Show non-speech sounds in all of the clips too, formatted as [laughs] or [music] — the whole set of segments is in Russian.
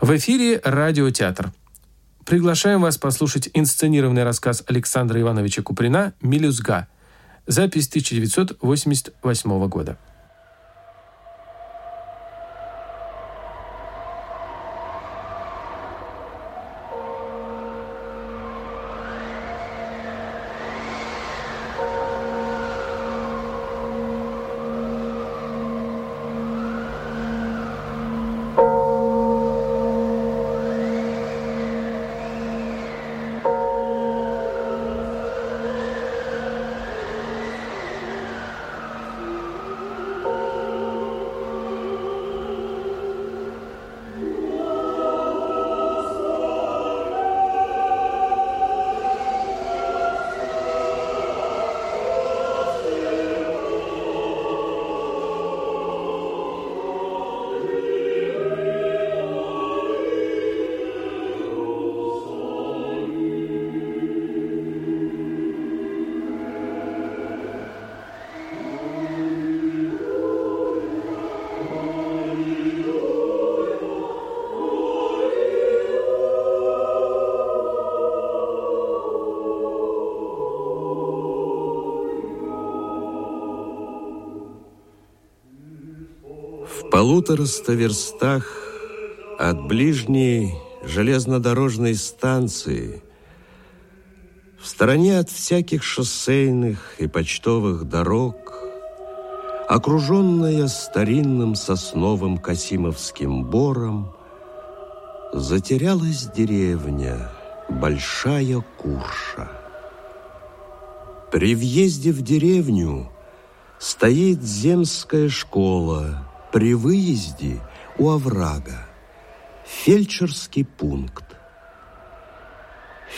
В эфире радиотеатр. Приглашаем вас послушать инсценированный рассказ Александра Ивановича Куприна «Мелюзга». Запись 1988 года. Полутораста верстах от ближней железнодорожной станции, в стороне от всяких шоссейных и почтовых дорог, окруженная старинным сосновым Касимовским бором, затерялась деревня Большая Курша. При въезде в деревню стоит земская школа, при выезде у оврага фельдшерский пункт.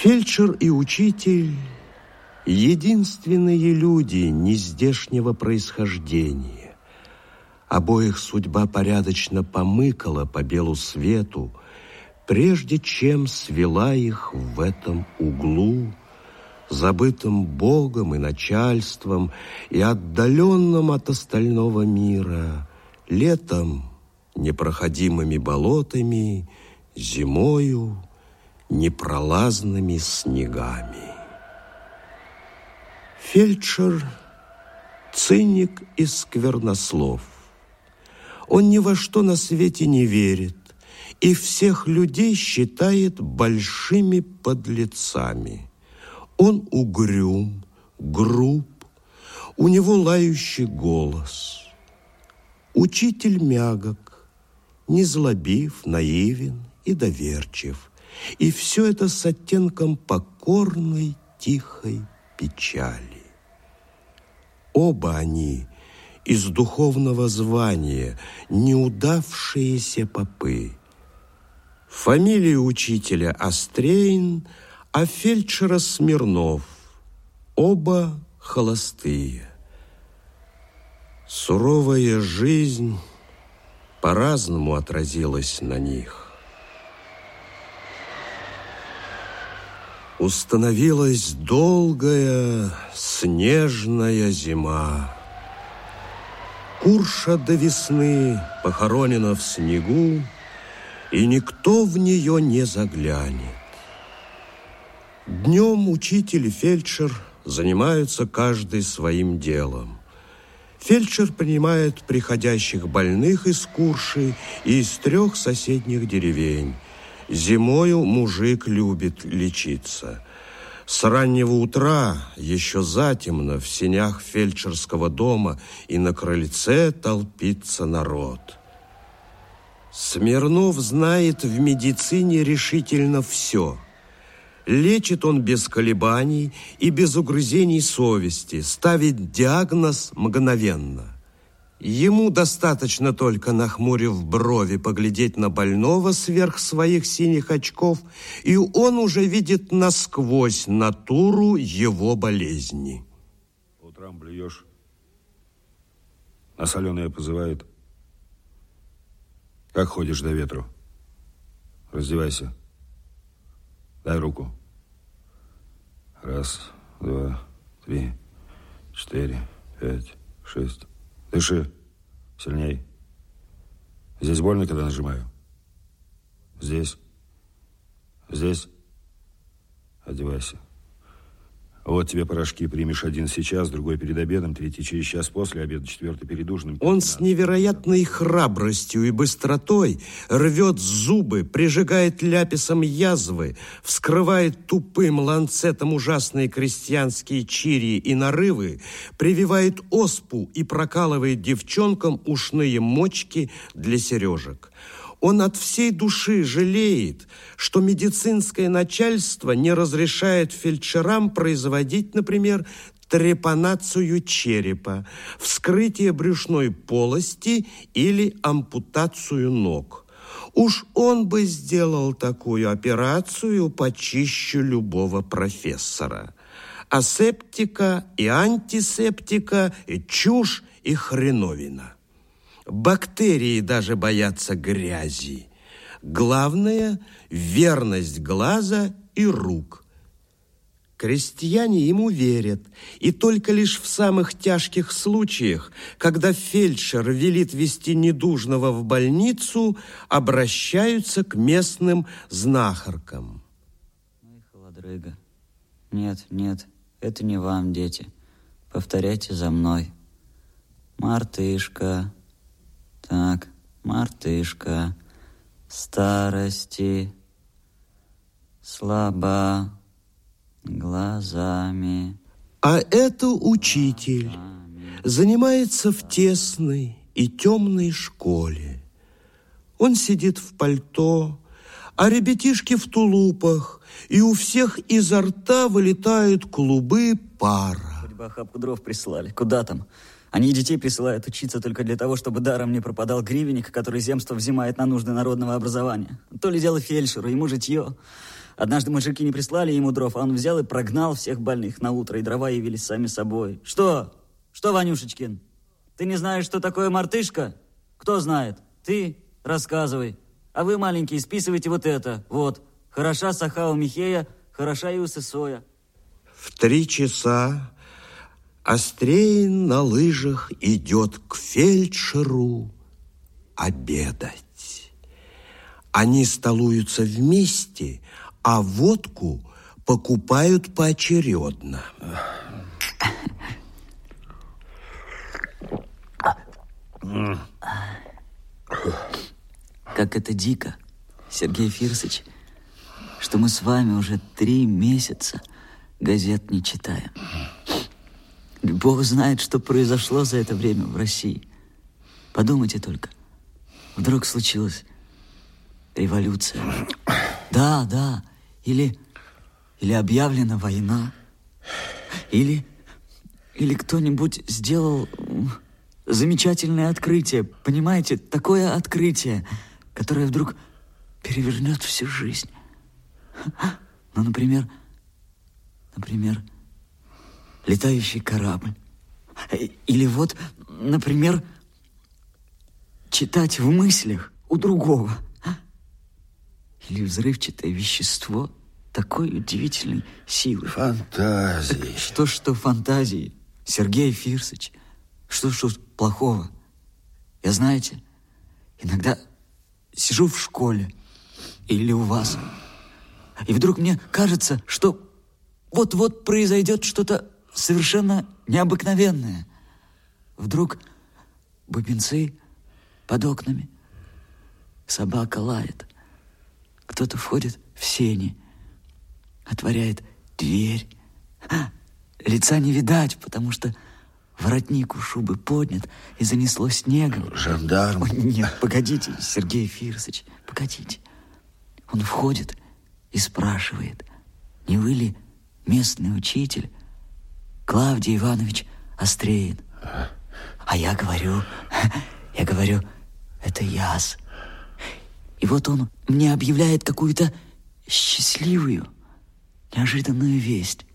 Фельдшер и учитель – единственные люди нездешнего происхождения. Обоих судьба порядочно помыкала по белу свету, прежде чем свела их в этом углу, забытым Богом и начальством и отдаленным от остального мира – Летом непроходимыми болотами, зимою непролазными снегами. Фельдшер – циник и сквернослов. Он ни во что на свете не верит и всех людей считает большими подлецами. Он угрюм, груб, у него лающий голос – Учитель мягок, незлобив, наивен и доверчив. И все это с оттенком покорной, тихой печали. Оба они из духовного звания, неудавшиеся попы. Фамилия учителя Острейн, а фельдшера Смирнов. Оба холостые. Суровая жизнь по-разному отразилась на них. Установилась долгая снежная зима. Курша до весны похоронена в снегу, и никто в нее не заглянет. Днем учитель и фельдшер занимаются каждый своим делом. Фельдшер принимает приходящих больных из Курши и из трех соседних деревень. Зимою мужик любит лечиться. С раннего утра, еще затемно, в сенях фельдшерского дома и на крыльце толпится народ. Смирнов знает в медицине решительно все – Лечит он без колебаний и без угрызений совести, ставит диагноз мгновенно. Ему достаточно только, нахмурив брови, поглядеть на больного сверх своих синих очков, и он уже видит насквозь натуру его болезни. утрам блюешь, на соленое позывает. Как ходишь до ветру? Раздевайся. Дай руку. Раз, два, три, четыре, пять, шесть. Дыши. Сильней. Здесь больно, когда нажимаю? Здесь. Здесь. Одевайся. Вот тебе порошки. Примешь один сейчас, другой перед обедом, третий через час после обеда, четвертый перед ужином. Он с невероятной храбростью и быстротой рвет зубы, прижигает ляписом язвы, вскрывает тупым ланцетом ужасные крестьянские чири и нарывы, прививает оспу и прокалывает девчонкам ушные мочки для сережек. Он от всей души жалеет, что медицинское начальство не разрешает фельдшерам производить, например, трепанацию черепа, вскрытие брюшной полости или ампутацию ног. Уж он бы сделал такую операцию почище любого профессора. Асептика и антисептика, и чушь, и хреновина. Бактерии даже боятся грязи. Главное – верность глаза и рук. Крестьяне ему верят, и только лишь в самых тяжких случаях, когда фельдшер велит вести недужного в больницу, обращаются к местным знахаркам. Ой, холодрыга. Нет, нет, это не вам, дети. Повторяйте за мной. Мартышка, так, мартышка, старости, слаба, глазами. А это учитель, занимается в тесной и темной школе. Он сидит в пальто, а ребятишки в тулупах, и у всех изо рта вылетают клубы пара. Хоть бы охапку дров прислали. Куда там? Они детей присылают учиться только для того, чтобы даром не пропадал гривенник, который земство взимает на нужды народного образования. То ли дело фельдшеру, ему житье. Однажды мужики не прислали ему дров, а он взял и прогнал всех больных на утро, и дрова явились сами собой. Что? Что, Ванюшечкин? Ты не знаешь, что такое мартышка? Кто знает? Ты? Рассказывай. А вы, маленькие, списывайте вот это. Вот. Хороша саха у Михея, хороша и у Сысоя. В три часа Острейн на лыжах идет к фельдшеру обедать. Они столуются вместе, а водку покупают поочередно. Как это дико, Сергей Фирсович, что мы с вами уже три месяца газет не читаем. Бог знает, что произошло за это время в России. Подумайте только. Вдруг случилась революция. Да, да. Или, или объявлена война. Или, или кто-нибудь сделал замечательное открытие. Понимаете, такое открытие, которое вдруг перевернет всю жизнь. Ну, например, например, летающий корабль. Или вот, например, читать в мыслях у другого. Или взрывчатое вещество такой удивительной силы. Фантазии. Что-что фантазии, Сергей Фирсович. Что что плохого? Я, знаете, иногда сижу в школе или у вас, и вдруг мне кажется, что вот-вот произойдет что-то совершенно необыкновенное. Вдруг бубенцы под окнами, собака лает, кто-то входит в сени, отворяет дверь. А, лица не видать, потому что воротник у шубы поднят и занесло снегом. Жандарм. Ой, нет, погодите, Сергей Фирсович, погодите. Он входит и спрашивает, не вы ли местный учитель Клавдий Иванович Остреин. А я говорю, я говорю, это яс. И вот он мне объявляет какую-то счастливую, неожиданную весть,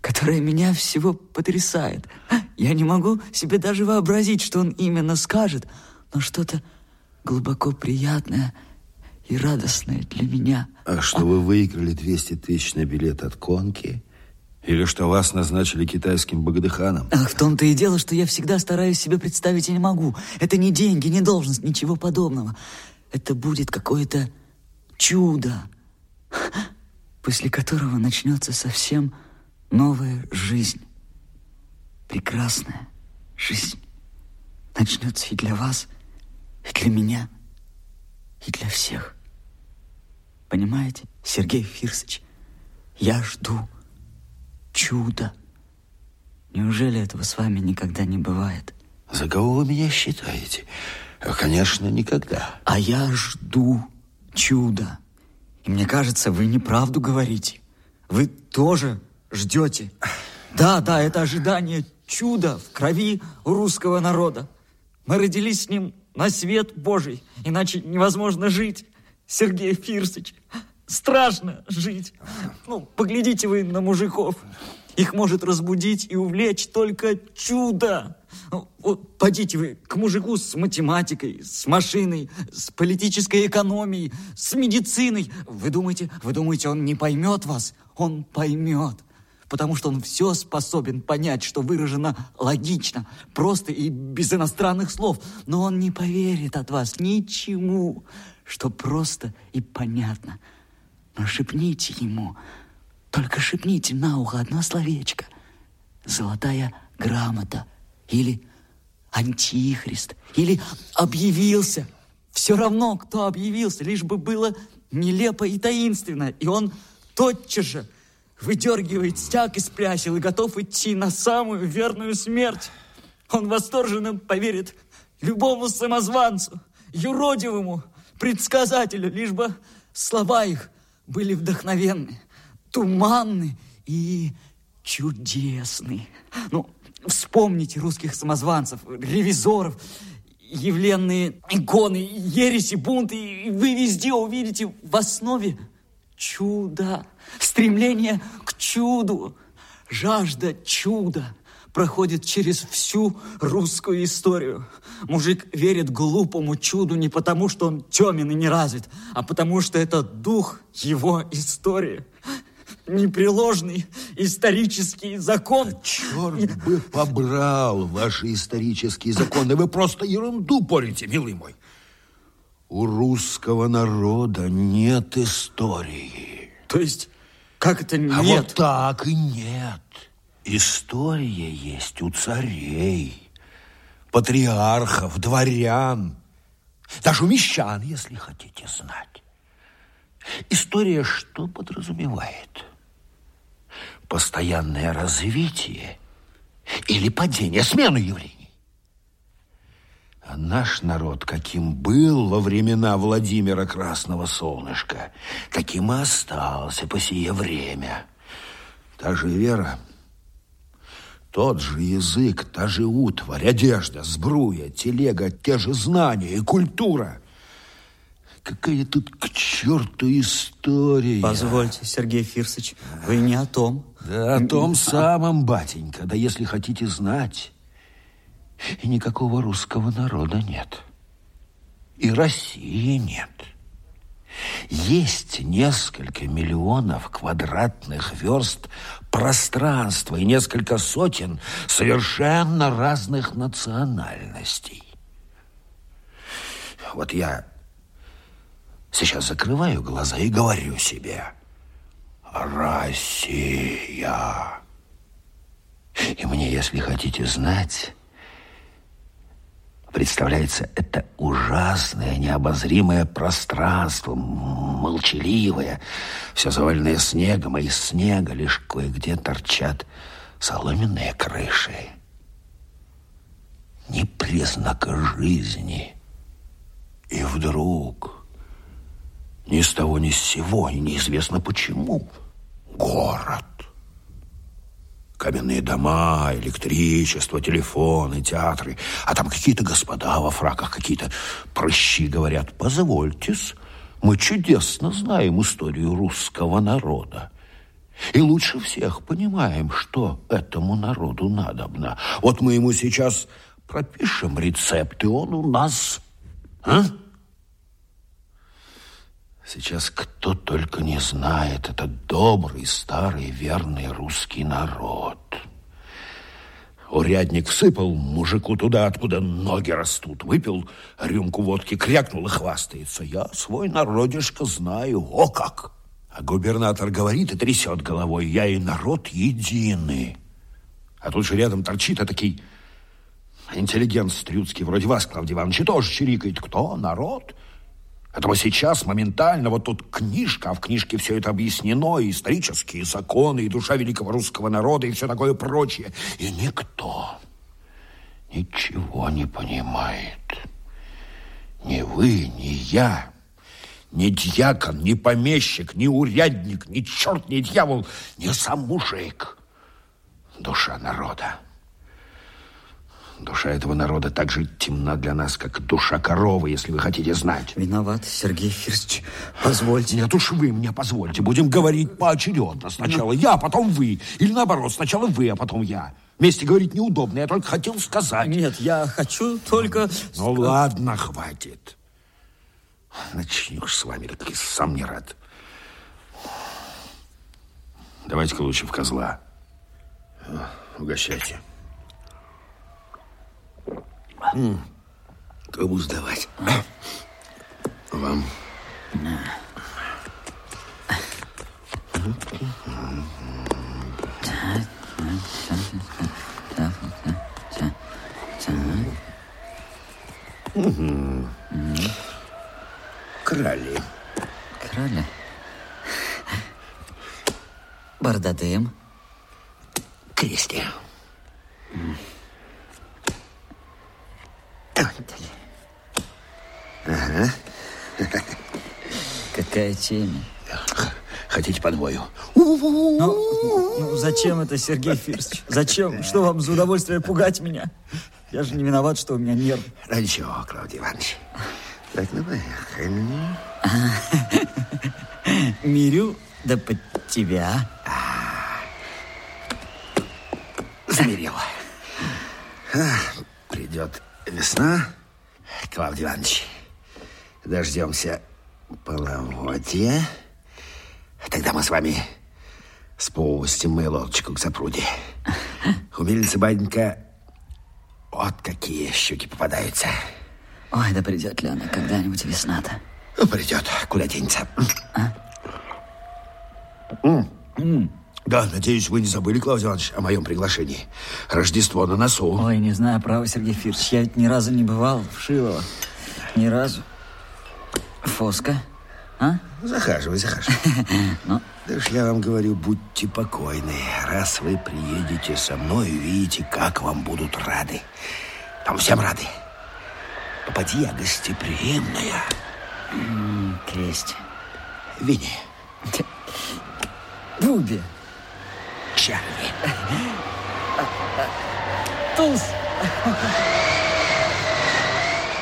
которая меня всего потрясает. Я не могу себе даже вообразить, что он именно скажет, но что-то глубоко приятное и радостное для меня. А что вы выиграли 200 тысяч на билет от Конки? Или что вас назначили китайским багдыханом? Ах, в том-то и дело, что я всегда стараюсь себе представить и не могу. Это не деньги, не должность, ничего подобного. Это будет какое-то чудо, после которого начнется совсем новая жизнь. Прекрасная жизнь начнется и для вас, и для меня, и для всех. Понимаете, Сергей Фирсович, я жду чуда. Неужели этого с вами никогда не бывает? За кого вы меня считаете? Конечно, никогда. А я жду чуда. И мне кажется, вы неправду говорите. Вы тоже ждете. Да, да, это ожидание чуда в крови русского народа. Мы родились с ним на свет Божий, иначе невозможно жить. Сергей Фирсович, страшно жить. Ну, поглядите вы на мужиков. Их может разбудить и увлечь только чудо. Ну, вот пойдите вы к мужику с математикой, с машиной, с политической экономией, с медициной. Вы думаете, вы думаете, он не поймет вас? Он поймет потому что он все способен понять, что выражено логично, просто и без иностранных слов. Но он не поверит от вас ничему, что просто и понятно. Но шепните ему, только шепните на ухо одно словечко. Золотая грамота или антихрист, или объявился. Все равно, кто объявился, лишь бы было нелепо и таинственно. И он тотчас же выдергивает стяг из прясел и готов идти на самую верную смерть. Он восторженно поверит любому самозванцу, юродивому предсказателю, лишь бы слова их были вдохновенны, туманны и чудесны. Ну, вспомните русских самозванцев, ревизоров, явленные иконы, ереси, бунты, и вы везде увидите в основе чудо, стремление к чуду, жажда чуда проходит через всю русскую историю. Мужик верит глупому чуду не потому, что он темен и не развит, а потому, что это дух его истории. Непреложный исторический закон. Черт бы побрал ваши исторические законы. Вы просто ерунду порите, милый мой. У русского народа нет истории. То есть, как это нет? А вот так и нет. История есть у царей, патриархов, дворян, даже у мещан, если хотите знать. История что подразумевает? Постоянное развитие или падение, смену явлений? А наш народ, каким был во времена Владимира Красного Солнышка, таким и остался по сие время. Та же вера, тот же язык, та же утварь, одежда, сбруя, телега, те же знания и культура. Какая тут к черту история. Позвольте, Сергей Фирсович, вы не о том. Да, о том самом, батенька. Да если хотите знать, и никакого русского народа нет. И России нет. Есть несколько миллионов квадратных верст пространства и несколько сотен совершенно разных национальностей. Вот я сейчас закрываю глаза и говорю себе «Россия». И мне, если хотите знать, представляется это ужасное, необозримое пространство, молчаливое, все заваленное снегом, а из снега лишь кое-где торчат соломенные крыши. Ни признака жизни. И вдруг, ни с того ни с сего, и неизвестно почему, город Каменные дома, электричество, телефоны, театры. А там какие-то господа во фраках, какие-то прыщи говорят. Позвольтесь, мы чудесно знаем историю русского народа. И лучше всех понимаем, что этому народу надобно. Вот мы ему сейчас пропишем рецепт, и он у нас... А? Сейчас кто только не знает этот добрый, старый, верный русский народ. Урядник всыпал мужику туда, откуда ноги растут. Выпил рюмку водки, крякнул и хвастается. Я свой народишко знаю. О как! А губернатор говорит и трясет головой. Я и народ едины. А тут же рядом торчит такой интеллигент стрюцкий, вроде вас, Клавдий Иванович, и тоже чирикает. Кто? Народ? Это мы сейчас моментально, вот тут книжка, а в книжке все это объяснено, и исторические законы, и душа великого русского народа, и все такое прочее. И никто ничего не понимает. Ни вы, ни я, ни дьякон, ни помещик, ни урядник, ни черт, ни дьявол, ни сам мужик. Душа народа. Душа этого народа так же темна для нас, как душа коровы, если вы хотите знать. Виноват, Сергей Фирсович. Позвольте. Нет уж вы мне позвольте. Будем говорить поочередно. Сначала я, потом вы. Или наоборот, сначала вы, а потом я. Вместе говорить неудобно. Я только хотел сказать. Нет, я хочу только... Ну ладно, хватит. Начнешь с вами, так и сам не рад. Давайте-ка лучше в козла. Угощайте. Кому сдавать? [clears throat] Вам. Крали. Краля. Бардадым. Крести. Какая темень. Хотите подвою? Ну, ну, зачем это, Сергей Фирсович? Зачем? Что вам за удовольствие пугать меня? Я же не виноват, что у меня нерв. Ну, ничего, Клавдий Иванович. Так, ну, поехали. [laughs] Мирю, да под тебя. Замерил. А, Придет весна, Клавдий Иванович. Дождемся половодья. Тогда мы с вами спустим мою лодочку к запруде. [laughs] У мельницы батенька вот какие щуки попадаются. Ой, да придет ли она когда-нибудь весна-то? Ну, придет, куда денется. М. Да, надеюсь, вы не забыли, Клавдий Иванович, о моем приглашении. Рождество на носу. Ой, не знаю, право, Сергей Фирсович, я ведь ни разу не бывал в Шилово. Ни разу. Фоска? А? Захаживай, захаживай. [laughs] Ну? Да уж я вам говорю, будьте покойны. Раз вы приедете со мной, увидите, как вам будут рады. Там всем рады. Попади я гостеприимная. Крести. Винни, [laughs] Буби. Чарли. [laughs] Туз.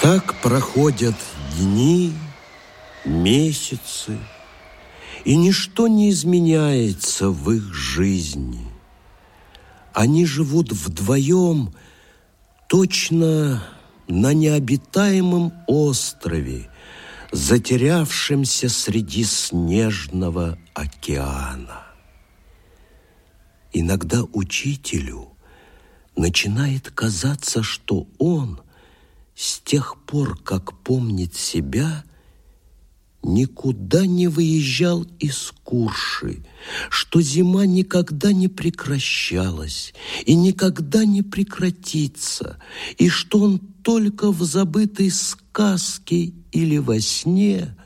Так проходят дни, месяцы, и ничто не изменяется в их жизни. Они живут вдвоем точно на необитаемом острове, затерявшемся среди снежного океана. Иногда учителю начинает казаться, что он с тех пор, как помнит себя, никуда не выезжал из Курши, что зима никогда не прекращалась и никогда не прекратится, и что он только в забытой сказке или во сне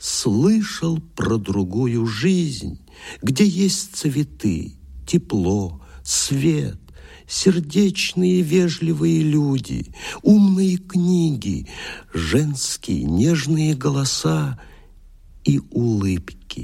слышал про другую жизнь, где есть цветы, тепло, свет, сердечные вежливые люди, умные книги, женские нежные голоса и улыбки.